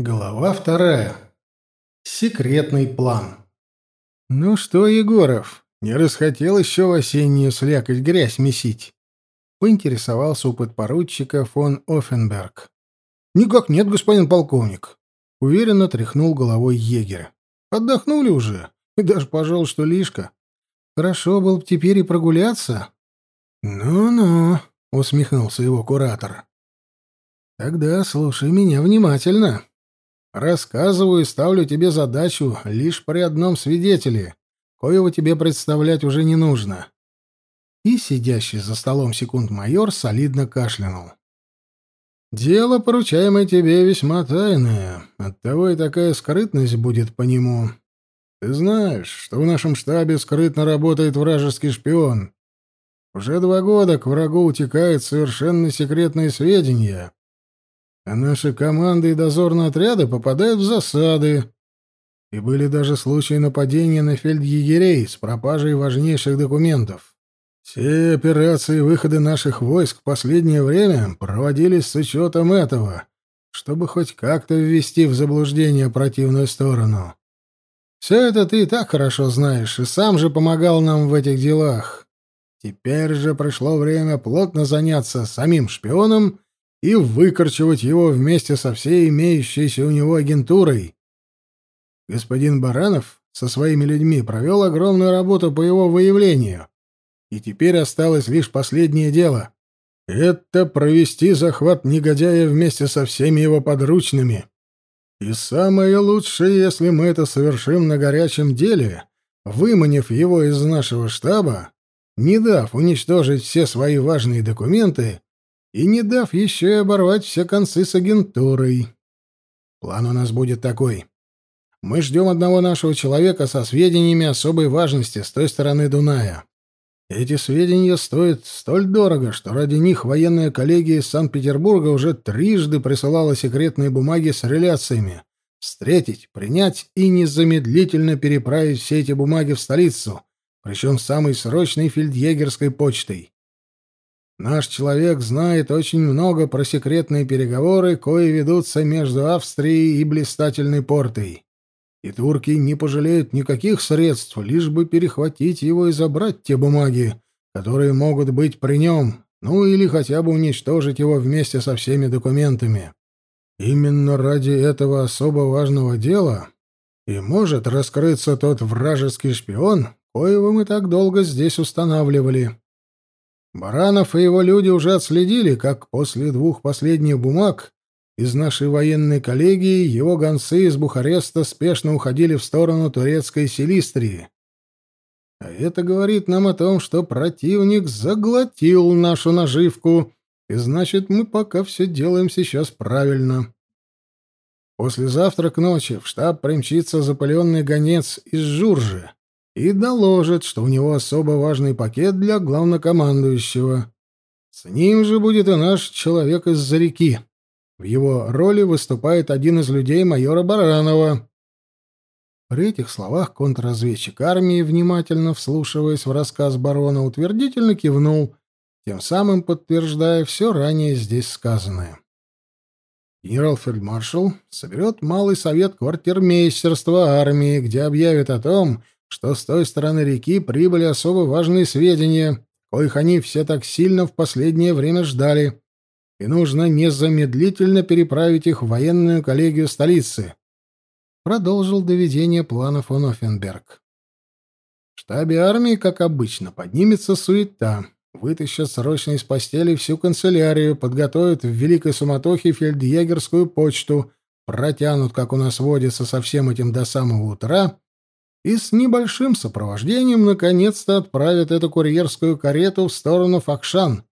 Глава вторая. Секретный план. «Ну что, Егоров, не расхотел еще в осеннюю слякоть грязь месить?» — поинтересовался у подпоручика фон Оффенберг. «Никак нет, господин полковник», — уверенно тряхнул головой егерь. «Отдохнули уже, и даже, пожалуй, что лишка. Хорошо было бы теперь и прогуляться». «Ну-ну», — усмехнулся его куратор. «Тогда слушай меня внимательно». Рассказываю и ставлю тебе задачу лишь при одном свидетеле, коего тебе представлять уже не нужно. И сидящий за столом секунд майор солидно кашлянул. Дело, поручаемое тебе, весьма тайное, оттого и такая скрытность будет по нему. Ты знаешь, что в нашем штабе скрытно работает вражеский шпион. Уже два года к врагу утекают совершенно секретные сведения, а наши команды и дозорные отряды попадают в засады. И были даже случаи нападения на фельдъегерей с пропажей важнейших документов. Все операции и выходы наших войск в последнее время проводились с учетом этого, чтобы хоть как-то ввести в заблуждение противную сторону. Все это ты и так хорошо знаешь, и сам же помогал нам в этих делах. Теперь же пришло время плотно заняться самим шпионом и выкорчевать его вместе со всей имеющейся у него агентурой. Господин Баранов со своими людьми провел огромную работу по его выявлению, и теперь осталось лишь последнее дело. Это провести захват негодяя вместе со всеми его подручными. И самое лучшее, если мы это совершим на горячем деле, выманив его из нашего штаба, не дав уничтожить все свои важные документы и не дав еще и оборвать все концы с агентурой. План у нас будет такой. Мы ждем одного нашего человека со сведениями особой важности с той стороны Дуная. Эти сведения стоят столь дорого, что ради них военная коллегия из Санкт-Петербурга уже трижды присылала секретные бумаги с реляциями. Встретить, принять и незамедлительно переправить все эти бумаги в столицу, причем самой срочной фельдъегерской почтой. Наш человек знает очень много про секретные переговоры, кои ведутся между Австрией и блистательной портой. И турки не пожалеют никаких средств, лишь бы перехватить его и забрать те бумаги, которые могут быть при нем, ну или хотя бы уничтожить его вместе со всеми документами. Именно ради этого особо важного дела и может раскрыться тот вражеский шпион, коего мы так долго здесь устанавливали. Баранов и его люди уже отследили, как после двух последних бумаг из нашей военной коллегии его гонцы из Бухареста спешно уходили в сторону турецкой Силистрии. А это говорит нам о том, что противник заглотил нашу наживку, и значит, мы пока все делаем сейчас правильно. Послезавтра к ночи в штаб примчится запаленный гонец из Журжи и доложит, что у него особо важный пакет для главнокомандующего. С ним же будет и наш человек из-за реки. В его роли выступает один из людей майора Баранова. При этих словах контрразведчик армии, внимательно вслушиваясь в рассказ барона, утвердительно кивнул, тем самым подтверждая все ранее здесь сказанное. Генерал-фельдмаршал соберет малый совет квартирмейстерства армии, где объявит о том, что с той стороны реки прибыли особо важные сведения, коих они все так сильно в последнее время ждали, и нужно незамедлительно переправить их в военную коллегию столицы. Продолжил доведение планов фон Оффенберг. В штабе армии, как обычно, поднимется суета. Вытащат срочно из постели всю канцелярию, подготовят в великой суматохе фельдъегерскую почту, протянут, как у нас водится, со всем этим до самого утра и с небольшим сопровождением наконец-то отправят эту курьерскую карету в сторону Факшан,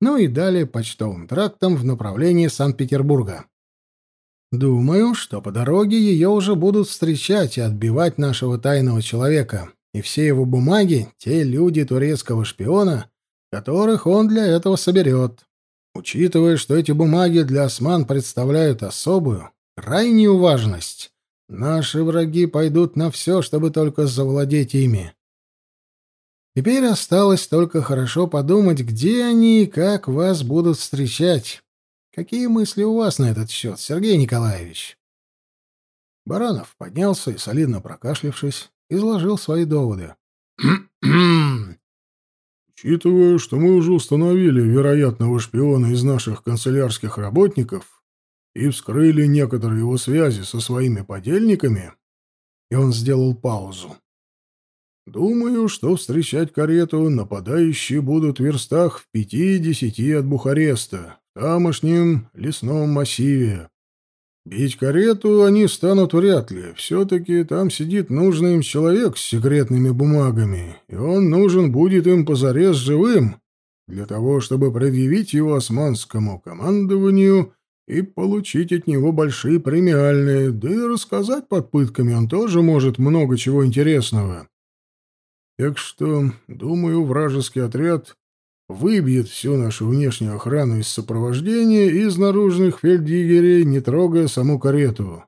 ну и далее почтовым трактом в направлении Санкт-Петербурга. Думаю, что по дороге ее уже будут встречать и отбивать нашего тайного человека, и все его бумаги — те люди турецкого шпиона, которых он для этого соберет. Учитывая, что эти бумаги для осман представляют особую, крайнюю важность, Наши враги пойдут на все, чтобы только завладеть ими. Теперь осталось только хорошо подумать, где они и как вас будут встречать. Какие мысли у вас на этот счет, Сергей Николаевич? Баранов поднялся и, солидно прокашлявшись, изложил свои доводы. Учитывая, что мы уже установили вероятного шпиона из наших канцелярских работников и вскрыли некоторые его связи со своими подельниками, и он сделал паузу. Думаю, что встречать карету нападающие будут в верстах в пяти-десяти от Бухареста, в тамошнем лесном массиве. Бить карету они станут вряд ли. Все-таки там сидит нужный им человек с секретными бумагами, и он нужен будет им позарез живым, для того, чтобы предъявить его османскому командованию и получить от него большие премиальные, да и рассказать под пытками он тоже может много чего интересного. Так что, думаю, вражеский отряд выбьет всю нашу внешнюю охрану из сопровождения и из наружных фельдъегерей, не трогая саму карету.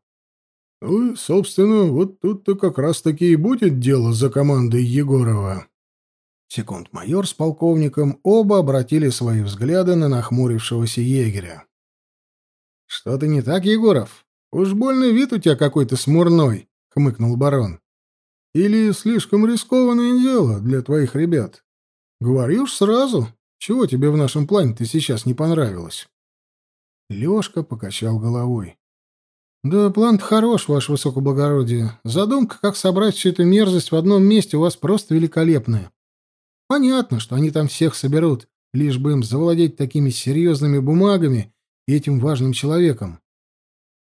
Ну и, собственно, вот тут-то как раз-таки и будет дело за командой Егорова. Секунд-майор с полковником оба обратили свои взгляды на нахмурившегося егеря. «Что-то не так, Егоров? Уж больный вид у тебя какой-то смурной», — хмыкнул барон. «Или слишком рискованное дело для твоих ребят?» Говори уж сразу. Чего тебе в нашем плане-то сейчас не понравилось? Лёшка покачал головой. Да план хорош, ваше высокоблагородие. Задумка, как собрать всю эту мерзость в одном месте, у вас просто великолепная. Понятно, что они там всех соберут, лишь бы им завладеть такими серьезными бумагами этим важным человеком.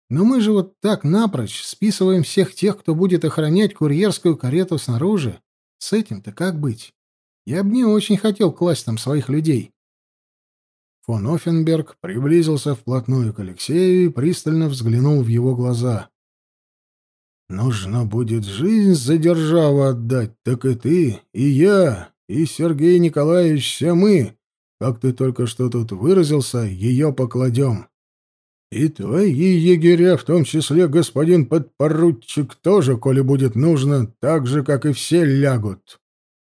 Но мы же вот так напрочь списываем всех тех, кто будет охранять курьерскую карету снаружи. С этим-то как быть? Я бы не очень хотел класть там своих людей. Фон Оффенберг приблизился вплотную к Алексею и пристально взглянул в его глаза. «Нужно будет жизнь за державу отдать, так и ты, и я, и Сергей Николаевич, все мы, как ты только что тут выразился, ее покладем. И твои егеря, в том числе господин подпоручик, тоже, коли будет нужно, так же, как и все, лягут.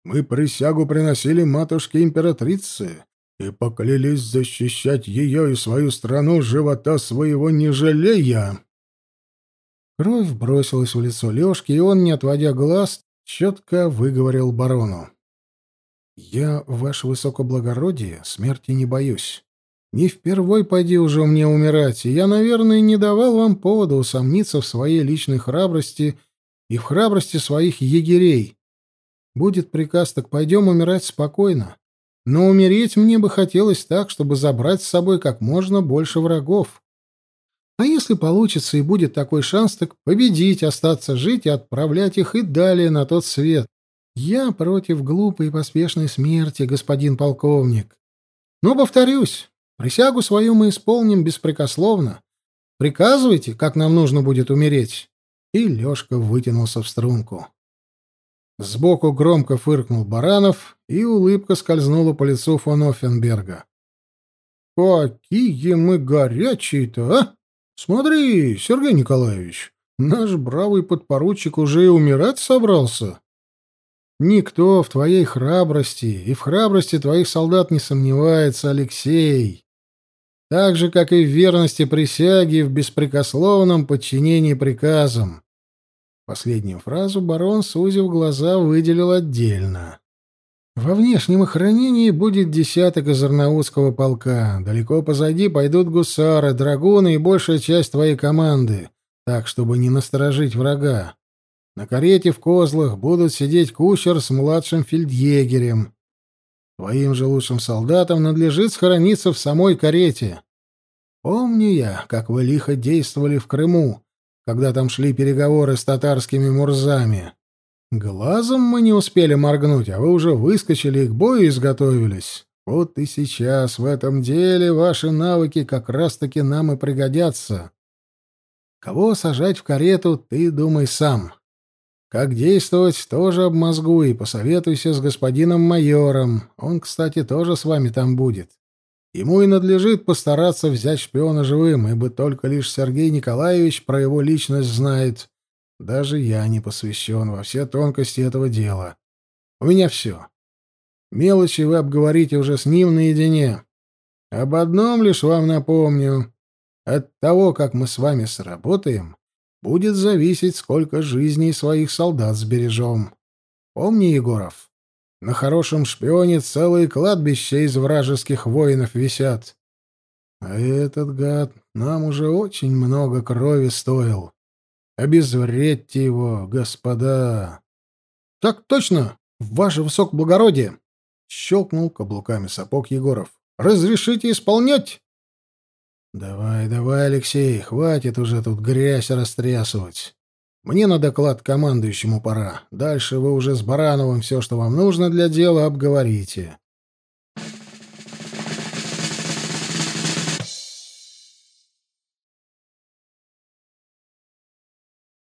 Мы присягу приносили матушке-императрице и поклялись защищать ее и свою страну живота своего не жалея. Кровь бросилась в лицо Лёшки, и он, не отводя глаз, четко выговорил барону. «Я, ваше высокоблагородие, смерти не боюсь. Не впервой пойди уже мне умирать, и я, наверное, не давал вам повода усомниться в своей личной храбрости и в храбрости своих егерей, Будет приказ, так пойдем умирать спокойно. Но умереть мне бы хотелось так, чтобы забрать с собой как можно больше врагов. А если получится и будет такой шанс, так победить, остаться жить и отправлять их и далее на тот свет. Я против глупой и поспешной смерти, господин полковник. Но, повторюсь, присягу свою мы исполним беспрекословно. Приказывайте, как нам нужно будет умереть. И Лёшка вытянулся в струнку. Сбоку громко фыркнул Баранов, и улыбка скользнула по лицу фон Оффенберга. «Какие мы горячие-то, а! Смотри, Сергей Николаевич, наш бравый подпоручик уже и умирать собрался. Никто в твоей храбрости и в храбрости твоих солдат не сомневается, Алексей. Так же, как и в верности присяги в беспрекословном подчинении приказам. Последнюю фразу барон, сузив глаза, выделил отдельно. «Во внешнем охранении будет десяток из Арнаутского полка. Далеко позади пойдут гусары, драгуны и большая часть твоей команды, так, чтобы не насторожить врага. На карете в козлах будут сидеть кучер с младшим фельдъегерем. Твоим же лучшим солдатам надлежит схорониться в самой карете. Помню я, как вы лихо действовали в Крыму, когда там шли переговоры с татарскими мурзами. Глазом мы не успели моргнуть, а вы уже выскочили и к бою изготовились. Вот и сейчас в этом деле ваши навыки как раз-таки нам и пригодятся. Кого сажать в карету, ты думай сам. Как действовать, тоже обмозгуй и посоветуйся с господином майором. Он, кстати, тоже с вами там будет. Ему и надлежит постараться взять шпиона живым, ибо только лишь Сергей Николаевич про его личность знает. Даже я не посвящен во все тонкости этого дела. У меня все. Мелочи вы обговорите уже с ним наедине. Об одном лишь вам напомню. От того, как мы с вами сработаем, будет зависеть, сколько жизней своих солдат сбережем. Помни, Егоров, на хорошем шпионе целые кладбища из вражеских воинов висят. А этот гад нам уже очень много крови стоил. Обезвредьте его, господа. — Так точно, ваше высокоблагородие! — щелкнул каблуками сапог Егоров. — Разрешите исполнять? — Давай, давай, Алексей, хватит уже тут грязь растрясывать. Мне на доклад командующему пора. Дальше вы уже с Барановым все, что вам нужно для дела, обговорите.